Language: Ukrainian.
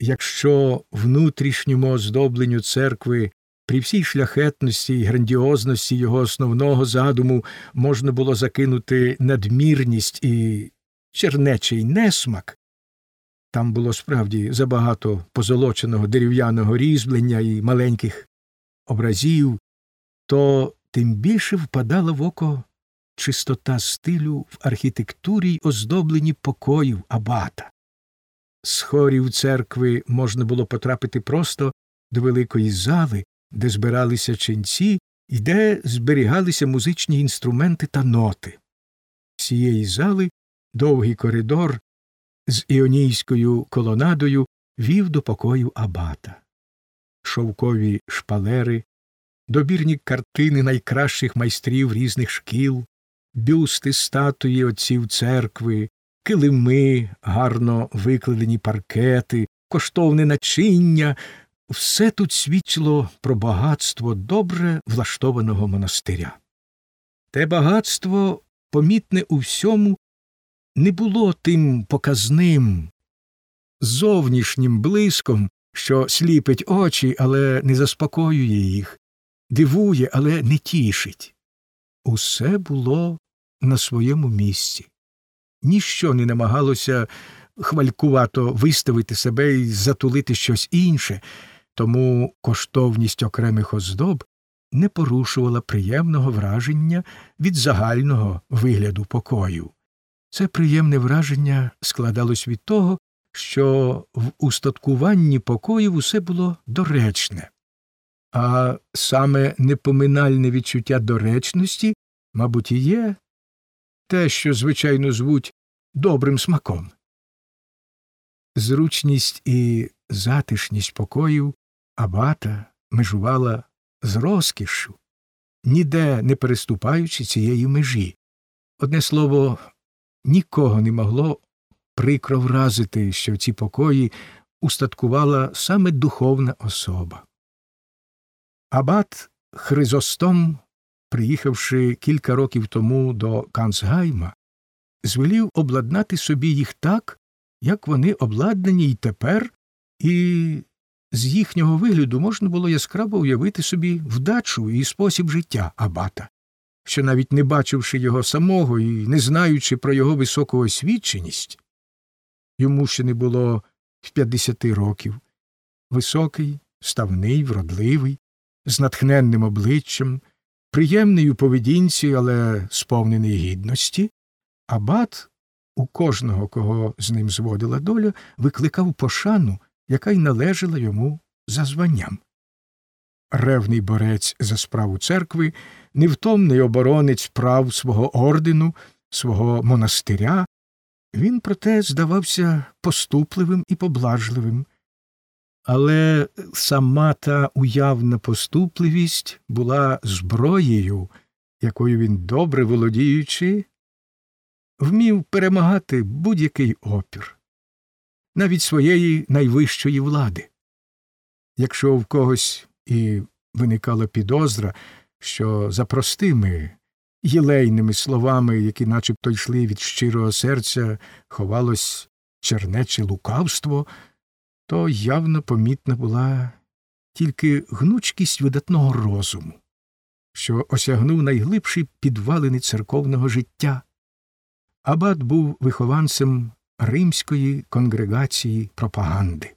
якщо внутрішньому оздобленню церкви при всій шляхетності і грандіозності його основного задуму можна було закинути надмірність і чернечий несмак, там було справді забагато позолоченого дерев'яного різьблення і маленьких образів, то тим більше впадала в око чистота стилю в архітектурі й оздобленні покоїв абата. З хорів церкви можна було потрапити просто до великої зали, де збиралися ченці і де зберігалися музичні інструменти та ноти. З цієї зали довгий коридор з іонійською колонадою вів до покою абата. Шовкові шпалери, добірні картини найкращих майстрів різних шкіл, бюсти статуї отців церкви, килими, гарно викладені паркети, коштовне начиння, все тут свідчило про багатство добре влаштованого монастиря. Те багатство, помітне у всьому, не було тим показним, зовнішнім блиском, що сліпить очі, але не заспокоює їх, дивує, але не тішить. Усе було на своєму місці. Ніщо не намагалося хвалькувато виставити себе і затулити щось інше, тому коштовність окремих оздоб не порушувала приємного враження від загального вигляду покою. Це приємне враження складалось від того, що в устаткуванні покоїв усе було доречне, а саме непоминальне відчуття доречності, мабуть, і є те, що звичайно звуть добрим смаком. Зручність і затишність покоїв абата межувала з розкішшю, ніде не переступаючи цієї межі. Одне слово, нікого не могло прикро вразити, що в ці покої устаткувала саме духовна особа. Абат Хризостом, приїхавши кілька років тому до Канцгайма, звелів обладнати собі їх так, як вони обладнані й тепер, і з їхнього вигляду можна було яскраво уявити собі вдачу і спосіб життя абата, що навіть не бачивши його самого і не знаючи про його високу освіченість, йому ще не було в п'ятдесяти років, високий, ставний, вродливий, з натхненним обличчям, приємний у поведінці, але сповнений гідності, абат у кожного, кого з ним зводила доля, викликав пошану, яка й належала йому за званням. Ревний борець за справу церкви, невтомний оборонець прав свого ордену, свого монастиря, він, проте, здавався поступливим і поблажливим. Але сама та уявна поступливість була зброєю, якою він, добре володіючи, вмів перемагати будь-який опір, навіть своєї найвищої влади. Якщо в когось і виникала підозра, що за простими єлейними словами, які начебто йшли від щирого серця, ховалось чернече лукавство, то явно помітна була тільки гнучкість видатного розуму, що осягнув найглибші підвалини церковного життя. Абат був вихованцем римської конгрегації пропаганди.